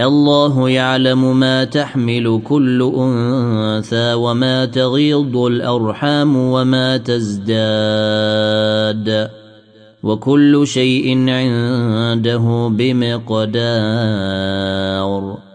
الله يعلم ما تحمل كل أنثى وما تغيض الأرحام وما تزداد وكل شيء عنده بمقدار